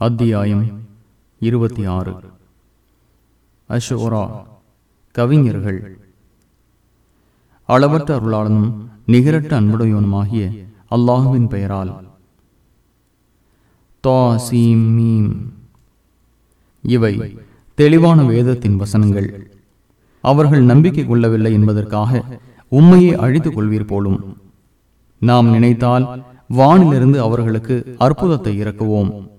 அத்தியாயம் இருபத்தி ஆறு. அஷோரா கவிஞர்கள். அளவற்ற அருளாளனும் நிகரட்ட அன்புடையவனுமாகிய அல்லாஹுவின் பெயரால். இவை தெளிவான வேதத்தின் வசனங்கள். அவர்கள் நம்பிக்கை கொள்ளவில்லை என்பதற்காக உண்மையை அழித்துக் கொள்வீர் போலும். நாம் நினைத்தால் வானிலிருந்து அவர்களுக்கு அற்புதத்தை இறக்குவோம்.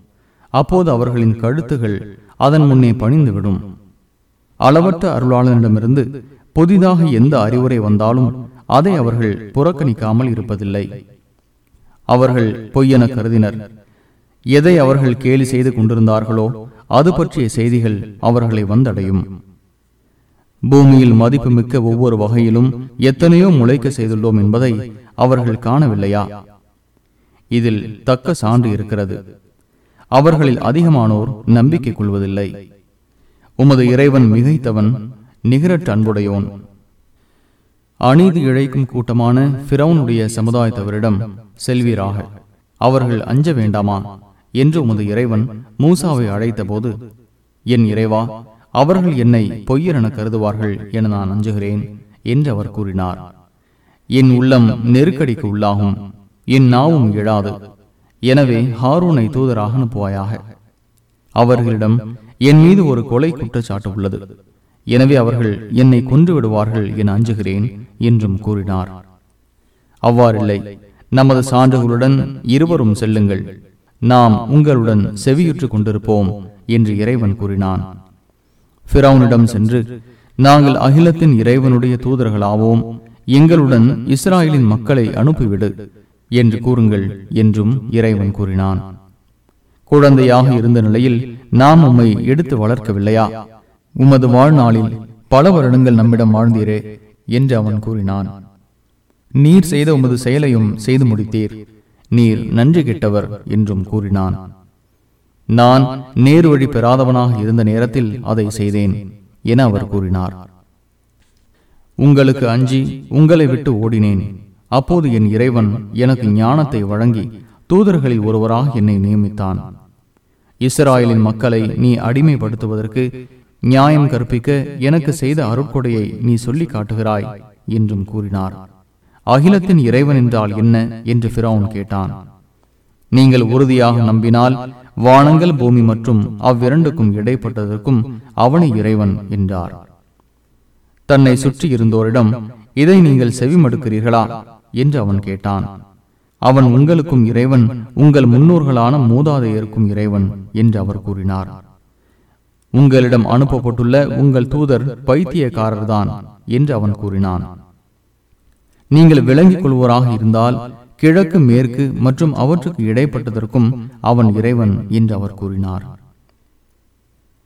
அப்போது அவர்களின் கழுத்துகள் அதன் முன்னே பணிந்துவிடும். அளவற்ற அருளாளனிடமிருந்து புதிதாக எந்த அறிவுரை வந்தாலும் அதை அவர்கள் புறக்கணிக்காமல் இருப்பதில்லை. அவர்கள் பொய்யென கருதினர். எதை அவர்கள் கேலி செய்து கொண்டிருந்தார்களோ அது பற்றிய செய்திகள் அவர்களை வந்தடையும். பூமியில் மதிப்புமிக்க ஒவ்வொரு வகையிலும் எத்தனையோ முளைக்க செய்துள்ளோம் என்பதை அவர்கள் காணவில்லையா? இதில் தக்க சான்று இருக்கிறது. அவர்களில் அதிகமானோர் நம்பிக்கை கொள்வதில்லை. உமது இறைவன் மிகைத்தவன் நிகரற்ற அன்புடையோன் அநீதி இழைக்கும் கூட்டமான பிறவனுடைய சமுதாயத்தவரிடம் செல்வீராக. அவர்கள் அஞ்ச வேண்டாமா? என்று உமது இறைவன் மூசாவை அழைத்தபோது என் இறைவா அவர்கள் என்னை பொய்யரென கருதுவார்கள் என நான் அஞ்சுகிறேன் என்று அவர் கூறினார். என் உள்ளம் நெருக்கடிக்கு உள்ளாகும் என் நாவும் இழாது எனவே ஹாரூனை தூதராக அனுப்புவாயாக அவர்களிடம் என் மீது ஒரு கொலை குற்றச்சாட்டு உள்ளது. எனவே அவர்கள் என்னை கொன்று விடுவார்கள் என அஞ்சுகிறேன் என்றும் கூறினார். அவ்வாறில்லை நமது சான்றுகளுடன் இருவரும் செல்லுங்கள். நாம் உங்களுடன் செவியுற்றுக் கொண்டிருப்போம் என்று இறைவன் கூறினான். பிறவுனிடம் சென்று நாங்கள் அகிலத்தின் இறைவனுடைய தூதர்களாவோம். எங்களுடன் இஸ்ராயலின் மக்களை அனுப்பிவிடு. என்று கூறுங்கள் என்றும் இறைவன் கூறினான். குழந்தையாக இருந்த நிலையில் நாம் உம்மை எடுத்து வளர்க்கவில்லையா? உமது வாழ்நாளில் பல வருடங்கள் நம்மிடம் வாழ்ந்தீரே என்று அவன் கூறினான். நீர் செய்த உமது செயலையும் செய்து முடித்தீர். நீர் நன்றி கெட்டவர் என்றும் கூறினான். நான் நேரு வழி பெறாதவனாக இருந்த நேரத்தில் அதை செய்தேன் என அவர் கூறினார். உங்களுக்கு அஞ்சி உங்களை விட்டு ஓடினேன். அப்போது என் இறைவன் எனக்கு ஞானத்தை வழங்கி தூதர்களில் ஒருவராக என்னை நியமித்தான். இஸ்ராயலின் மக்களை நீ அடிமைப்படுத்துவதற்கு நியாயம் கற்பிக்க எனக்கு செய்த அருட்கொடையை நீ சொல்லி காட்டுகிறாய் என்றும் கூறினார். அகிலத்தின் இறைவன் என்றால் என்ன? என்று பிறவுன் கேட்டான். நீங்கள் உறுதியாக நம்பினால் வானங்கள் பூமி மற்றும் அவ்விரண்டுக்கும் இடைப்பட்டதற்கும் அவனை இறைவன் என்றார். தன்னை சுற்றி இருந்தோரிடம் இதை நீங்கள் செவிமடுக்கிறீர்களா? என்று அவன் கேட்டான். அவன் உங்களுக்கும் இறைவன் உங்கள் முன்னோர்களான மூதாதையருக்கும் இறைவன் என்று அவர் கூறினார். உங்களிடம் அனுப்பப்பட்டுள்ள உங்கள் தூதர் பைத்தியக்காரர்தான் என்று அவன் கூறினான். நீங்கள் விளங்கிக் கொள்வோராக இருந்தால் கிழக்கு மேற்கு மற்றும் அவற்றுக்கு இடைப்பட்டதற்கும் அவன் இறைவன் என்று அவர் கூறினார்.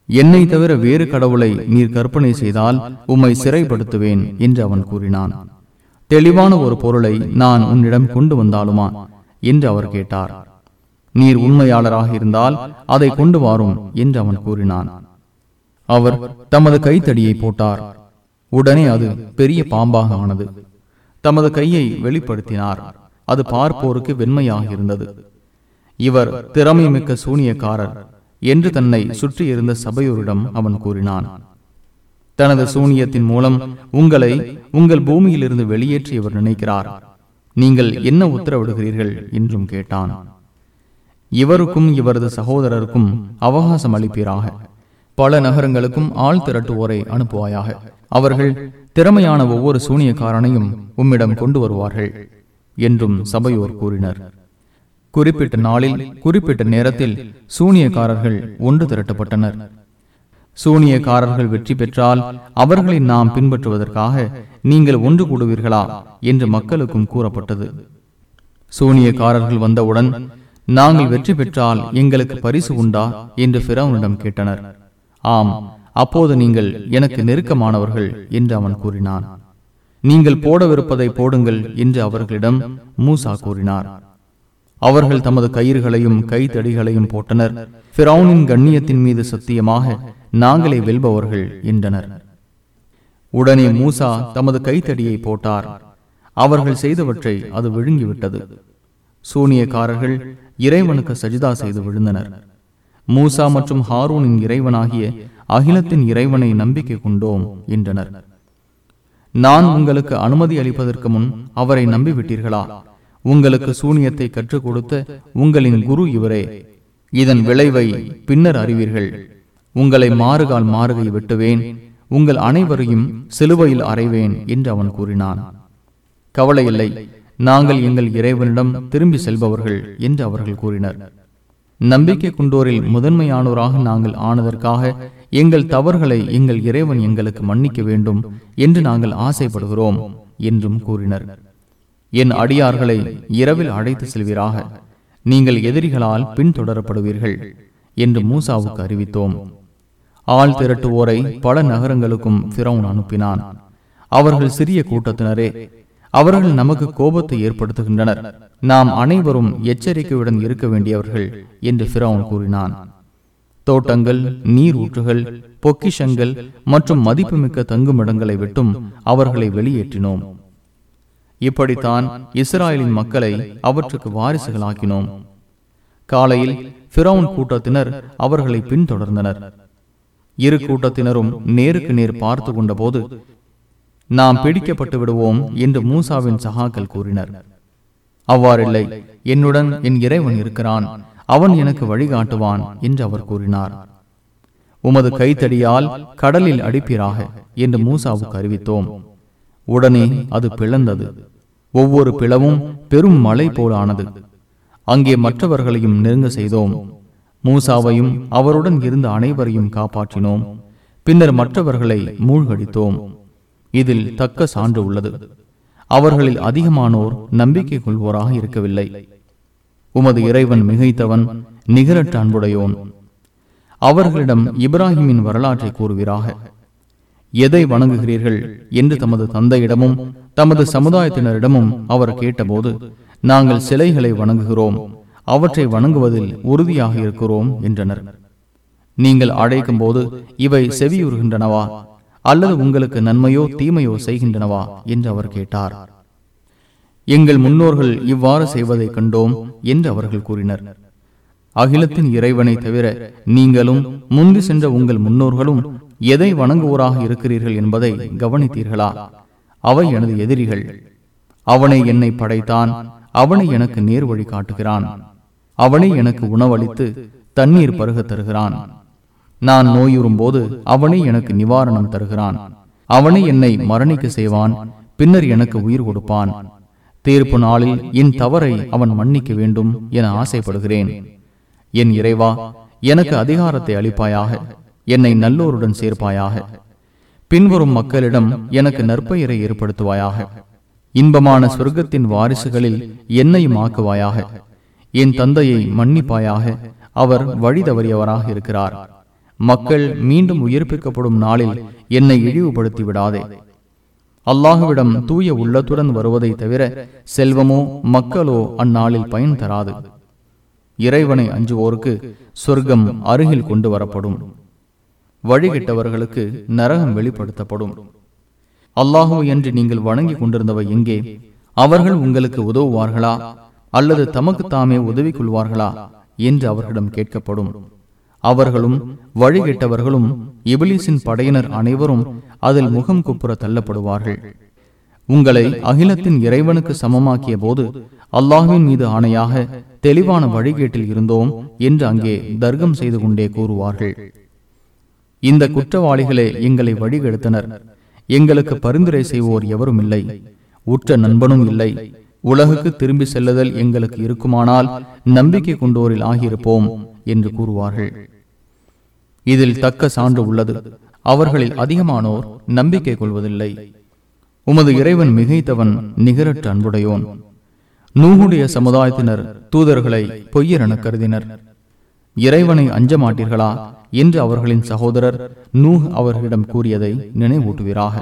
என்னை தவிர வேறு கடவுளை நீர் கற்பனை செய்தால் உம்மை சிறைப்படுத்துவேன் என்று அவன் கூறினான். தெளிவான ஒரு பொருளை நான் உன்னிடம் கொண்டு வந்தாலுமா? என்று அவர் கேட்டார். நீர் உண்மையாளராக இருந்தால் அதை கொண்டு வாரும் என்று அவன் கூறினான். அவர் தமது கைத்தடியை போட்டார். உடனே அது பெரிய பாம்பாக ஆனது. தமது கையை வெளிப்படுத்தினார். அது பார்ப்போருக்கு வெண்மையாக இருந்தது. இவர் திறமை மிக்க சூனியக்காரர் என்று தன்னை சுற்றி இருந்த சபையோரிடம் அவன் கூறினான். தனது சூனியத்தின் மூலம் உங்களை உங்கள் பூமியிலிருந்து வெளியேற்றி இவர் நினைக்கிறார். நீங்கள் என்ன உத்தரவிடுகிறீர்கள்? என்றும் கேட்டான். இவருக்கும் இவரது சகோதரருக்கும் அவகாசம் அளிப்பீராக. பல நகரங்களுக்கும் ஆள் திரட்டுவோரை அனுப்புவாயாக. அவர்கள் திறமையான ஒவ்வொரு சூனியக்காரனையும் உம்மிடம் கொண்டு வருவார்கள் என்றும் சபையோர் கூறினர். குறிப்பிட்ட நாளில் குறிப்பிட்ட நேரத்தில் சூனியக்காரர்கள் ஒன்று திரட்டப்பட்டனர். சூனியக்காரர்கள் வெற்றி பெற்றால் அவர்களை நாம் பின்பற்றுவதற்காக நீங்கள் ஒன்று கூடுவீர்களா என்று மக்களுக்கும் கூறப்பட்டது. சூனியக்காரர்கள் வந்தவுடன் நாங்கள் வெற்றி பெற்றால் எங்களுக்கு பரிசு உண்டா? என்று பிறவனிடம் கேட்டனர். ஆம் அப்போது நீங்கள் எனக்கு நெருக்கமானவர்கள் என்று அவன் கூறினான். நீங்கள் போடவிருப்பதை போடுங்கள் என்று அவர்களிடம் மூசா கூறினார். அவர்கள் தமது கயிறுகளையும் கைத்தடிகளையும் போட்டனர். பிறவுனின் கண்ணியத்தின் மீது சத்தியமாக நாங்களே வெல்பவர்கள் என்றனர். உடனே மூசா தமது கைத்தடியை போட்டார். அவர்கள் செய்தவற்றை அது விழுங்கிவிட்டது. சூனியக்காரர்கள் இறைவனுக்கு சஜிதா செய்து விழுந்தனர். மூசா மற்றும் ஹாரூனின் இறைவனாகிய அகிலத்தின் இறைவனை நம்பிக்கை கொண்டோம் என்றனர். நான் உங்களுக்கு அனுமதி அளிப்பதற்கு முன் அவரை நம்பிவிட்டீர்களா? உங்களுக்கு சூனியத்தை கற்றுக் கொடுத்த உங்களின் குரு இவரே. இதன் விளைவை பின்னர் அறிவீர்கள். உங்களை மாறுகால் மாறுகை வெட்டுவேன் உங்கள் அனைவரையும் சிலுவையில் அறைவேன் என்று அவன் கூறினான். கவலை இல்லை நாங்கள் எங்கள் இறைவனிடம் திரும்பி செல்பவர்கள் என்று அவர்கள் கூறினர். நம்பிக்கை கொண்டோரில் முதன்மையானோராக நாங்கள் ஆனதற்காக எங்கள் தவறுகளை எங்கள் இறைவன் எங்களுக்கு மன்னிக்க வேண்டும் என்று நாங்கள் ஆசைப்படுகிறோம் என்றும் கூறினர். என் அடியார்களை இரவில் அழைத்து செல்வீராக நீங்கள் எதிரிகளால் பின்தொடரப்படுவீர்கள் என்று மூசாவுக்கு அறிவித்தோம். ஆள் திரட்டுவோரை பல நகரங்களுக்கும் பிரவுன் அனுப்பினான். அவர்கள் சிறிய கூட்டத்தினரே அவர்கள் நமக்கு கோபத்தை ஏற்படுத்துகின்றனர். நாம் அனைவரும் எச்சரிக்கையுடன் இருக்க வேண்டியவர்கள் என்று பிரவுன் கூறினான். தோட்டங்கள் நீர் ஊற்றுகள் பொக்கிஷங்கள் மற்றும் மதிப்புமிக்க தங்குமிடங்களை விட்டும் அவர்களை வெளியேற்றினோம். இப்படித்தான் இஸ்ராயலின் மக்களை அவற்றுக்கு வாரிசுகளாக்கினோம். காலையில் பிரவுன் கூட்டத்தினர் அவர்களை பின்தொடர்ந்தனர். இரு கூட்டத்தினரும் நேருக்கு நேர் பார்த்து கொண்ட போது நாம் பிடிக்கப்பட்டு விடுவோம் என்று மூசாவின் சகாக்கள் கூறினர். அவ்வாறில்லை என்னுடன் என் இறைவன் இருக்கிறான். அவன் எனக்கு வழிகாட்டுவான் என்று அவர் கூறினார். உமது கைத்தடியால் கடலில் அடிப்பீராக என்று மூசாவுக்கு அறிவித்தோம். உடனே அது பிளந்தது. ஒவ்வொரு பிளவும் பெரும் மலை போலானது அங்கே மற்றவர்களையும் நெருங்க செய்தோம். மூசாவையும் அவருடன் இருந்த அனைவரையும் காப்பாற்றினோம். பின்னர் மற்றவர்களை மூழ்கடித்தோம். இதில் தக்க சான்று உள்ளது. அவர்களில் அதிகமானோர் நம்பிக்கை கொள்வோராக இருக்கவில்லை. உமது இறைவன் மிகைத்தவன் நிகரற்ற அன்புடையோன். அவர்களிடம் இப்ராஹிமின் வரலாற்றை கூறுவீராக. எதை வணங்குகிறீர்கள் என்று தமது தந்தையிடமும் தமது சமுதாயத்தினரிடமும் அவர் கேட்டபோது நாங்கள் சிலைகளை வணங்குகிறோம். அவற்றை வணங்குவதில் உறுதியாக இருக்கிறோம் என்றனர். நீங்கள் அழைக்கும் போது இவை செவியுறுகின்றனவா? அல்லது உங்களுக்கு நன்மையோ தீமையோ செய்கின்றனவா? என்று அவர் கேட்டார். எங்கள் முன்னோர்கள் இவ்வாறு செய்வதை கண்டோம் என்று அவர்கள் கூறினர். அகிலத்தின் இறைவனை தவிர நீங்களும் முன்பு சென்ற உங்கள் முன்னோர்களும் எதை வணங்குவோராக இருக்கிறீர்கள் என்பதை கவனித்தீர்களா? அவை எனது எதிரிகள். அவனை என்னை படைத்தான் அவனை எனக்கு நேர் வழி காட்டுகிறான். அவனை எனக்கு உணவளித்து தண்ணீர் பருக தருகிறான். நான் நோயுறும் போது அவனே எனக்கு நிவாரணம் தருகிறான். அவனை என்னை மரணிக்க செய்வான். பின்னர் எனக்கு உயிர் கொடுப்பான். தீர்ப்பு நாளில் என் தவறை அவன் மன்னிக்க வேண்டும் என ஆசைப்படுகிறேன். என் இறைவா எனக்கு அதிகாரத்தை அளிப்பாயாக. என்னை நல்லோருடன் சேர்ப்பாயாக. பின்வரும் மக்களிடம் எனக்கு நற்பெயரை ஏற்படுத்துவாயாக. இன்பமான சொர்க்கத்தின் வாரிசுகளில் என்னையும் ஆக்குவாயாக. என் தந்தையை மன்னிப்பாயாக. அவர் வழி தவறியவராக இருக்கிறார். மக்கள் மீண்டும் உயிர்ப்பிக்கப்படும் நாளில் என்னை இழிவுபடுத்தி விடாதே அல்லாஹுவிடம் தூய உள்ளத்துடன் வருவதை தவிர செல்வமோ மக்களோ அந்நாளில் பயன் தராது. இறைவனை அஞ்சுவோருக்கு சொர்க்கம் அருகில் கொண்டு வரப்படும். வழிகிட்டவர்களுக்கு நரகம் வெளிப்படுத்தப்படும். அல்லாஹோ என்று நீங்கள் வணங்கி கொண்டிருந்தவை எங்கே? அவர்கள் உங்களுக்கு உதவுவார்களா? அல்லது தமக்கு தாமே உதவி கொள்வார்களா என்று அவர்களிடம் கேட்கப்படும். அவர்களும் வழிகெட்டவர்களும் இபிலிசின் படையினர் அனைவரும் அதில் முகம் குப்புற தள்ளப்படுவார்கள். உங்களை அகிலத்தின் இறைவனுக்கு சமமாக்கிய போது அல்லாஹுவின் மீது ஆணையாக தெளிவான வழிகேட்டில் இருந்தோம் என்று அங்கே தர்க்கம் செய்து கொண்டே கூறுவார்கள். இந்த குற்றவாளிகளே எங்களை வழிகெடுத்தனர். எங்களுக்கு பரிந்துரை செய்வோர் எவரும் இல்லை. உற்ற நண்பனும் இல்லை. உலகுக்கு திரும்பி செல்லுதல் எங்களுக்கு இருக்குமானால் நம்பிக்கை கொண்டோரில் ஆகியிருப்போம் என்று கூறுவார்கள். இதில் தக்க சான்று உள்ளது. அவர்களில் அதிகமானோர் நம்பிக்கை கொள்வதில்லை. உமது இறைவன் மிகைத்தவன் நிகரற்ற அன்புடையோன். நூகுடைய சமுதாயத்தினர் தூதர்களை பொய்யரென கருதினர். இறைவனை அஞ்ச மாட்டீர்களா என்று அவர்களின் சகோதரர் நூஹ் அவர்களிடம் கூறியதை நினைவூட்டுவீராக.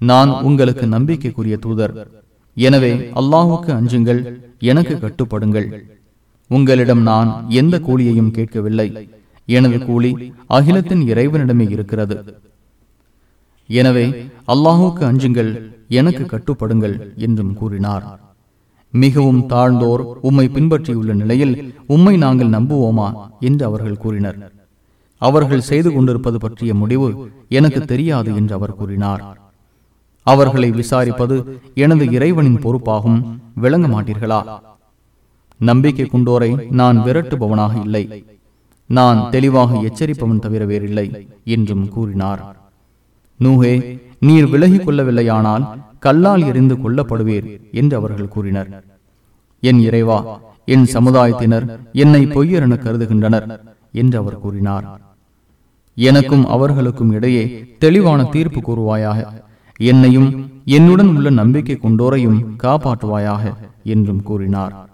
நான் உங்களுக்கு நம்பிக்கைக்குரிய தூதர் எனவே அல்லாஹுக்கு அஞ்சுங்கள் எனக்கு கட்டுப்படுங்கள். உங்களிடம் நான் எந்த கூலியையும் கேட்கவில்லை. எனது கூலி அகிலத்தின் இறைவனிடமே இருக்கிறது. எனவே அல்லாஹுக்கு அஞ்சுங்கள் எனக்கு கட்டுப்படுங்கள் என்றும் கூறினார். மிகவும் தாழ்ந்தோர் உம்மை பின்பற்றியுள்ள நிலையில் உம்மை நாங்கள் நம்புவோமா என்று அவர்கள் கூறினர். அவர்கள் செய்து கொண்டிருப்பது பற்றிய முடிவு எனக்கு தெரியாது என்று அவர் கூறினார். அவர்களை விசாரிப்பது எனது இறைவனின் பொறுப்பாகும். விளங்க மாட்டீர்களா? நம்பிக்கை கொண்டோரை நான் விரட்டுபவனாக இல்லை. நான் தெளிவாக எச்சரிப்பவன் தவிர வேறில்லை என்றும் கூறினார். நூஹே நீர் விலகிக் கொள்ளவில்லையானால் கல்லால் எரிந்து கொல்லப்படுவீர் என்று அவர்கள் கூறினர். என் இறைவா என் சமுதாயத்தினர் என்னை பொய்யர் என கருதுகின்றனர் என்று அவர் கூறினார். எனக்கும் அவர்களுக்கும் இடையே தெளிவான தீர்ப்பு கூறுவாயாக என்னையும் என்னுடன் உள்ள நம்பிக்கை கொண்டோரையும் காப்பாற்றுவாயாக என்றும் கூறினார்.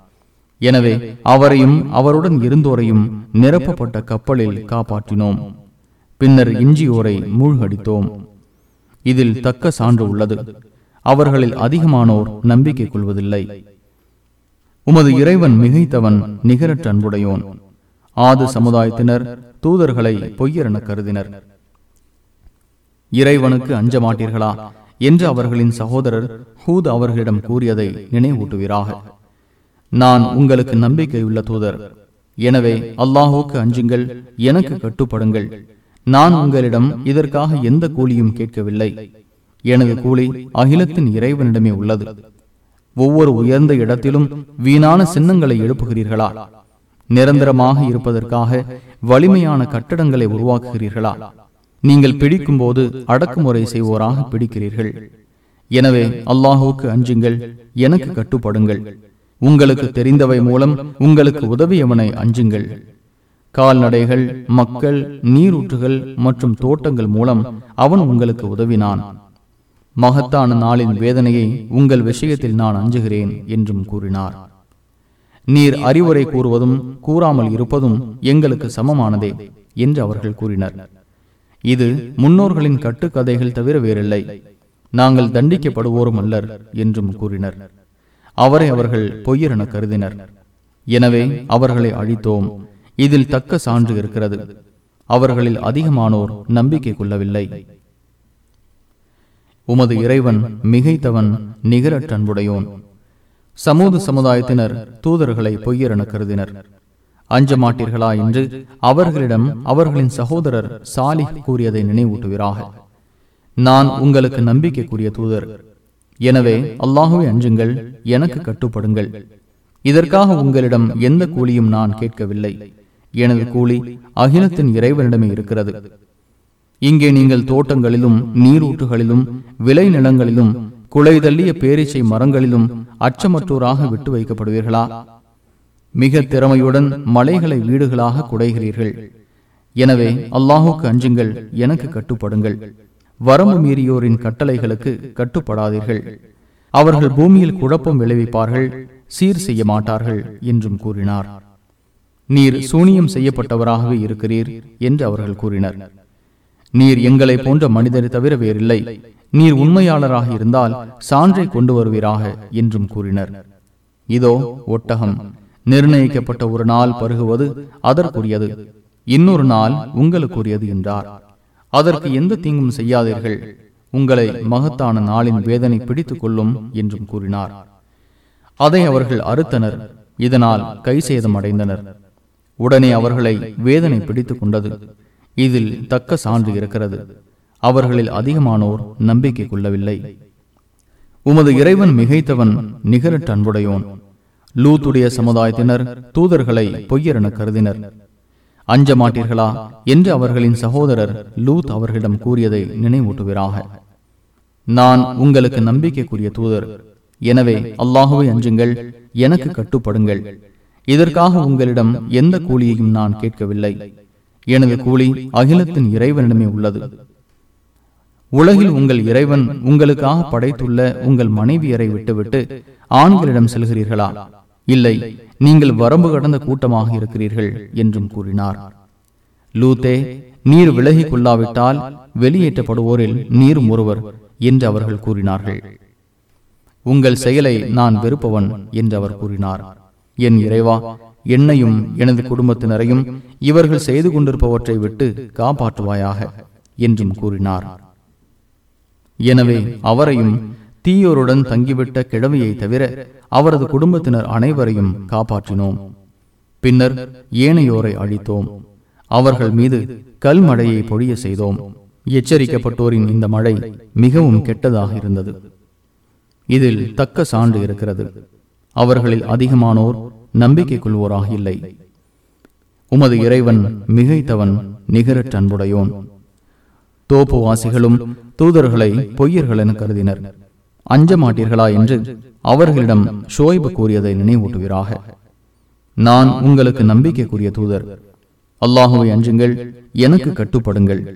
எனவே அவரையும் அவருடன் இருந்தோரையும் நிரப்பப்பட்ட கப்பலில் காப்பாற்றினோம். பின்னர் இஞ்சியோரை மூழ்கடித்தோம். இதில் தக்க சான்று உள்ளது. அவர்களில் அதிகமானோர் நம்பிக்கை கொள்வதில்லை. உமது இறைவன் மிகைத்தவன் நிகரற்ற அன்புடையோன் ஆது சமுதாயத்தினர் தூதர்களை பொய்யரென கருதினர். இறைவனுக்கு அஞ்ச மாட்டீர்களா என்று அவர்களின் சகோதரர் ஹூத் அவர்களிடம் கூறியதை நினைவூட்டுவீராக. நான் உங்களுக்கு நம்பிக்கையுள்ள தூதர். எனவே அல்லாஹுக்கு அஞ்சுங்கள் எனக்கு கட்டுப்படுங்கள். நான் உங்களிடம் இதற்காக எந்த கூலியும் கேட்கவில்லை. எனது கூலி அகிலத்தின் இறைவனிடமே உள்ளது. ஒவ்வொரு உயர்ந்த இடத்திலும் வீணான சின்னங்களை எழுப்புகிறீர்களா? நிரந்தரமாக இருப்பதற்காக வலிமையான கட்டடங்களை உருவாக்குகிறீர்களா? நீங்கள் பிடிக்கும் போது அடக்குமுறை செய்வோராக பிடிக்கிறீர்கள். எனவே அல்லாஹுக்கு அஞ்சுங்கள் எனக்கு கட்டுப்படுங்கள். உங்களுக்கு தெரிந்தவை மூலம் உங்களுக்கு உதவியவனை அஞ்சுங்கள். கால்நடைகள் மக்கள் நீரூற்றுகள் மற்றும் தோட்டங்கள் மூலம் அவன் உங்களுக்கு உதவினான். மகத்தான நாளின் வேதனையை உங்கள் விஷயத்தில் நான் அஞ்சுகிறேன் என்றும் கூறினார். நீர் அறிவுரை கூறுவதும் கூறாமல் இருப்பதும் எங்களுக்கு சமமானதே என்று அவர்கள் கூறினர். இது முன்னோர்களின் கட்டுக்கதைகள் தவிர வேறில்லை. நாங்கள் தண்டிக்கப்படுவோரும் அல்லர் என்றும் கூறினர். அவரை அவர்கள் பொய்யரென கருதினர். எனவே அவர்களை அழித்தோம். இதில் தக்க சான்று இருக்கிறது. அவர்களில் அதிகமானோர் நம்பிக்கை கொள்ளவில்லை. உமது இறைவன் மிகைத்தவன் நிகரற்றன்புடையோன். சமூக சமுதாயத்தினர் தூதர்களை பொய்யரென கருதினர். அஞ்ச மாட்டீர்களா என்று அவர்களிடம் அவர்களின் சகோதரர் சாலி கூறியதை நினைவூட்டுவீராக. நான் உங்களுக்கு நம்பிக்கைக்குரிய தூதர். எனவே அல்லாஹுவை அஞ்சுங்கள் எனக்கு கட்டுப்படுங்கள். இதற்காக உங்களிடம் எந்த கூலியும் நான் கேட்கவில்லை. எனது கூலி அகிலத்தின் இறைவனிடமே இருக்கிறது. இங்கே நீங்கள் தோட்டங்களிலும் நீரூற்றுகளிலும் விளை நிலங்களிலும் குலை தள்ளிய பேரீச்சை மரங்களிலும் அச்சமற்றோராக விட்டு வைக்கப்படுவீர்களா? மிக திறமையுடன் மலைகளை வீடுகளாக குடைகிறீர்கள். எனவே அல்லாஹுக்கு அஞ்சுங்கள் எனக்கு கட்டுப்படுங்கள். வரம்பு மீறியோரின் கட்டளைகளுக்கு கட்டுப்படாதீர்கள். அவர்கள் பூமியில் குழப்பம் விளைவிப்பார்கள் சீர் செய்ய மாட்டார்கள் என்றும் கூறினார். நீர் சூனியம் செய்யப்பட்டவராகவே இருக்கிறீர் என்று அவர்கள் கூறினர். நீர் எங்களை போன்ற மனிதரை தவிர வேறில்லை. நீர் உண்மையாளராக இருந்தால் சான்றை கொண்டு வருவீராக என்றும் கூறினர். இதோ ஒட்டகம். நிர்ணயிக்கப்பட்ட ஒரு நாள் பருகுவது அதற்குரியது. இன்னொரு நாள் உங்களுக்குரியது என்றார். அதற்கு எந்த தீங்கும் செய்யாதீர்கள். உங்களை மகத்தான நாளின் வேதனை பிடித்துக் கொள்ளும் என்றும் கூறினார். அதை அவர்கள் அறுத்தனர். இதனால் கை சேதம் அடைந்தனர். உடனே அவர்களை வேதனை பிடித்துக் கொண்டது. இதில் தக்க சான்று இருக்கிறது. அவர்களில் அதிகமானோர் நம்பிக்கை கொள்ளவில்லை. உமது இறைவன் மிகைத்தவன் நிகரற்ற அன்புடையோன் லூத்துடைய சமுதாயத்தினர் தூதர்களை பொய்யரென கருதினர். அஞ்ச மாட்டீர்களா என்று அவர்களின் சகோதரர் லூத் அவர்களிடம் கூறியதை நினைவூட்டுவீராக. நான் உங்களுக்கு நம்பிக்கைக்குரிய தூதர். எனவே அல்லாஹுவை அஞ்சுங்கள் எனக்கு கட்டுப்படுங்கள். இதற்காக உங்களிடம் எந்த கூலியையும் நான் கேட்கவில்லை. எனது கூலி அகிலத்தின் இறைவனிடமே உள்ளது. உலகில் உங்கள் இறைவன் உங்களுக்காக படைத்துள்ள உங்கள் மனைவியரை விட்டுவிட்டு ஆண்களிடம் செல்கிறீர்களா? இல்லை நீங்கள் வரம்பு கடந்த கூட்டமாக இருக்கிறீர்கள் என்றும் கூறினார். லூத்தே நீர் விலகிக் கொள்ளாவிட்டால் வெளியேற்றப்படுவோரில் நீர் ஒருவர் என்று அவர்கள் கூறினார்கள். உங்கள் செயலை நான் வெறுப்பவன் என்று அவர் கூறினார். என் இறைவா என்னையும் எனது குடும்பத்தினரையும் இவர்கள் செய்து கொண்டிருப்பவற்றை விட்டு காப்பாற்றுவாயாக என்றும் கூறினார். எனவே அவரையும் தீயோருடன் தங்கிவிட்ட கிழவியை தவிர அவரது குடும்பத்தினர் அனைவரையும் காப்பாற்றினோம். பின்னர் ஏனையோரை அழித்தோம். அவர்கள் மீது கல்மழையை பொழிய செய்தோம். எச்சரிக்கப்பட்டோரின் இந்த மழை மிகவும் கெட்டதாக இருந்தது. இதில் தக்க சான்று இருக்கிறது. அவர்களில் அதிகமானோர் நம்பிக்கை கொள்வோராக இல்லை. உமது இறைவன் மிகைத்தவன் நிகரற்றன்புடையோன். தோப்புவாசிகளும் தூதர்களை பொய்யர்கள் என கருதினர். அஞ்ச மாட்டீர்களா என்று அவர்களிடம் ஷோய்பு கூறியதை நினைவூட்டுவீராக. நான் உங்களுக்கு நம்பிக்கைக்குரிய தூதர். அல்லாஹுவை அஞ்சுங்கள் எனக்கு கட்டுப்படுங்கள்.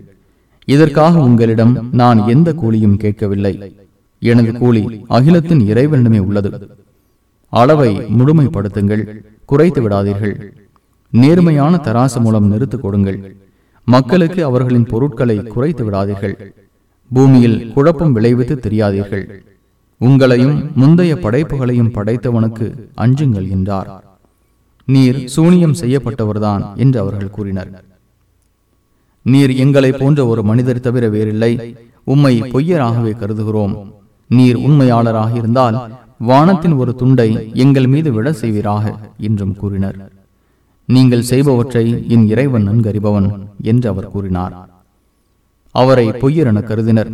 இதற்காக உங்களிடம் நான் எந்த கூலியும் கேட்கவில்லை. எனது கூலி அகிலத்தின் இறைவனிடமே உள்ளது. அளவை முழுமைப்படுத்துங்கள் குறைத்து விடாதீர்கள். நேர்மையான தராசு மூலம் நிறுத்து கொடுங்கள். மக்களுக்கு அவர்களின் பொருட்களை குறைத்து விடாதீர்கள். பூமியில் குழப்பம் விளைவித்து தெரியாதீர்கள். உங்களையும் முந்தைய படைப்புகளையும் படைத்தவனுக்கு அஞ்சுங்கள் என்றார். நீர் சூனியம் செய்யப்பட்டவர்தான் என்று அவர்கள் கூறினர். நீர் எங்களை போன்ற ஒரு மனிதர் தவிர வேறில்லை. உம்மை பொய்யராகவே கருதுகிறோம். நீர் உண்மையாளராக இருந்தால் வானத்தின் ஒரு துண்டை எங்கள் மீது விட செய்வீராக என்றும் கூறினர். நீங்கள் செய்பவற்றை என் இறைவன் நன்கறிபவன் என்று அவர் கூறினார். அவரை பொய்யர் என கருதினர்.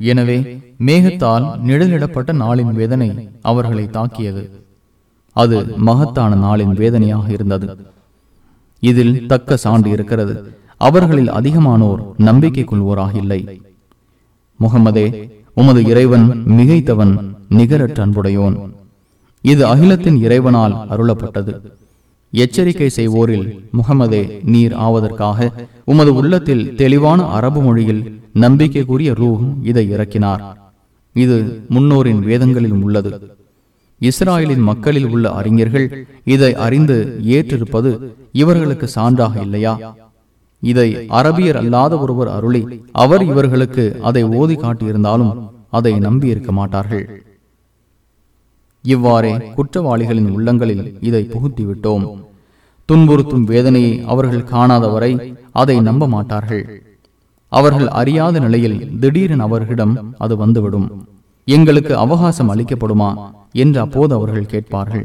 எனவே மேகத்தால் நிழலிடப்பட்ட நாளின் வேதனை அவர்களை தாக்கியது. அது மகத்தான நாளின் வேதனையாக இருந்தது. இதில் தக்க சான்று இருக்கிறது. அவர்களில் அதிகமானோர் நம்பிக்கை கொள்வோராக இல்லை முகமதே உமது இறைவன் மிகைத்தவன் நிகரற்ற அன்புடையோன் இது அகிலத்தின் இறைவனால் அருளப்பட்டது. எச்சரிக்கை செய்வோரில் முகமதே நீர் ஆவதற்காக உமது உள்ளத்தில் தெளிவான அரபு மொழியில் நம்பிக்கைக்குரிய ரூ இதை இறக்கினார். இது முன்னோரின் வேதங்களிலும் உள்ளது. இஸ்ராயலின் மக்களில் உள்ள அறிஞர்கள் இதை அறிந்து ஏற்றிருப்பது இவர்களுக்கு சான்றாக இல்லையா? இதை அரபியர் அல்லாத ஒருவர் அருளி அவர் இவர்களுக்கு அதை ஓதி காட்டியிருந்தாலும் அதை நம்பியிருக்க மாட்டார்கள். இவ்வாறே குற்றவாளிகளின் உள்ளங்களில் இதை புகுத்திவிட்டோம். துன்புறுத்தும் வேதனையை அவர்கள் காணாத வரை அதை நம்ப மாட்டார்கள் அவர்கள் அறியாத நிலையில் திடீரென அவர்களிடம் அது வந்துவிடும். எங்களுக்கு அவகாசம் அளிக்கப்படுமா? என்று அப்போது அவர்கள் கேட்பார்கள்.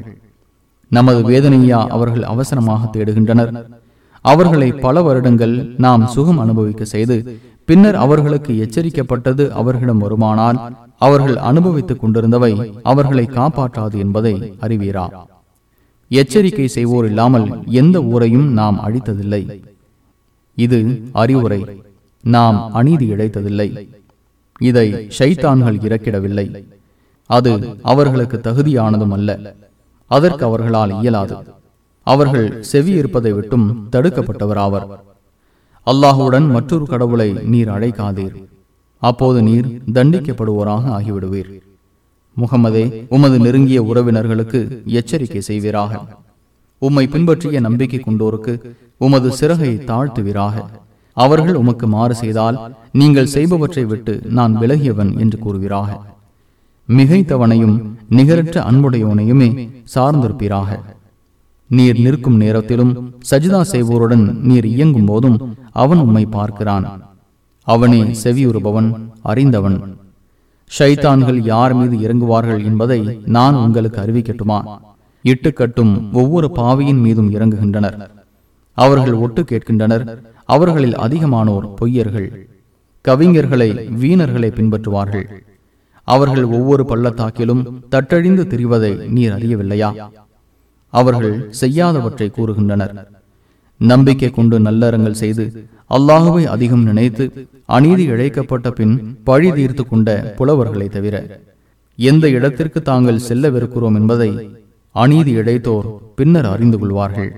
நமது வேதனையா அவர்கள் அவசரமாக தேடுகின்றனர். அவர்களை பல வருடங்கள் நாம் சுகம் அனுபவிக்க செய்து பின்னர் அவர்களுக்கு எச்சரிக்கப்பட்டது அவர்களிடம் வருமானால் அவர்கள் அனுபவித்துக் கொண்டிருந்தவை அவர்களை காப்பாற்றாது என்பதை அறிவீரா? எச்சரிக்கை செய்வோர் இல்லாமல் எந்த ஊரையும் நாம் அழித்ததில்லை. இது அறிவுரை. நாம் அநீதி இழைத்ததில்லை. இதை ஷைத்தான்கள் இறக்கிடவில்லை. அது அவர்களுக்கு தகுதியானதும் அல்ல. அதற்கு அவர்களால் இயலாது. அவர்கள் செவி இருப்பதை விட்டும் தடுக்கப்பட்டவராவர். அல்லாஹுடன் மற்றொரு கடவுளை நீர் அழைக்காதீர். அப்போது நீர் தண்டிக்கப்படுவோராக ஆகிவிடுவீர். முகமதே உமது நெருங்கிய உறவினர்களுக்கு எச்சரிக்கை செய்வீராக. உம்மை பின்பற்றிய நம்பிக்கை கொண்டோருக்கு உமது சிறகை தாழ்த்துவீராக. அவர்கள் உமக்கு மாறு செய்தால் நீங்கள் செய்பவற்றை விட்டு நான் விலகியவன் என்று கூறுவீராக. மிகைத்தவனையும் நிகரற்ற அன்புடையவனையுமே சார்ந்திருப்பீராக. நீர் நிற்கும் நேரத்திலும் சஜிதா செய்வோருடன் நீர் இயங்கும் போதும் அவன் உம்மை பார்க்கிறான். அவனே செவியுறுபவன் அறிந்தவன். ஷைத்தான்கள் யார் மீது இறங்குவார்கள் என்பதை நான் உங்களுக்கு அறிவிக்கட்டுமா? இட்டுக்கட்டும் ஒவ்வொரு பாவியின் மீதும் இறங்குகின்றனர். அவர்கள் ஒட்டு கேட்கின்றனர். அவர்களில் அதிகமானோர் பொய்யர்கள். கவிஞர்களை வீணர்களை பின்பற்றுவார்கள். அவர்கள் ஒவ்வொரு பள்ளத்தாக்கிலும் தட்டழிந்து திரிவதை நீர் அறியவில்லையா? அவர்கள் செய்யாதவற்றை கூறுகின்றனர். நம்பிக்கை கொண்டு நல்லறங்கள் செய்து அல்லாஹுவை அதிகம் நினைத்து அநீதி இழைக்கப்பட்ட பின் பழி தீர்த்து கொண்ட புலவர்களை தவிர எந்த இடத்திற்கு தாங்கள் செல்லவிருக்கிறோம் என்பதை அநீதி இழைத்தோர் பின்னர் அறிந்து கொள்வார்கள்.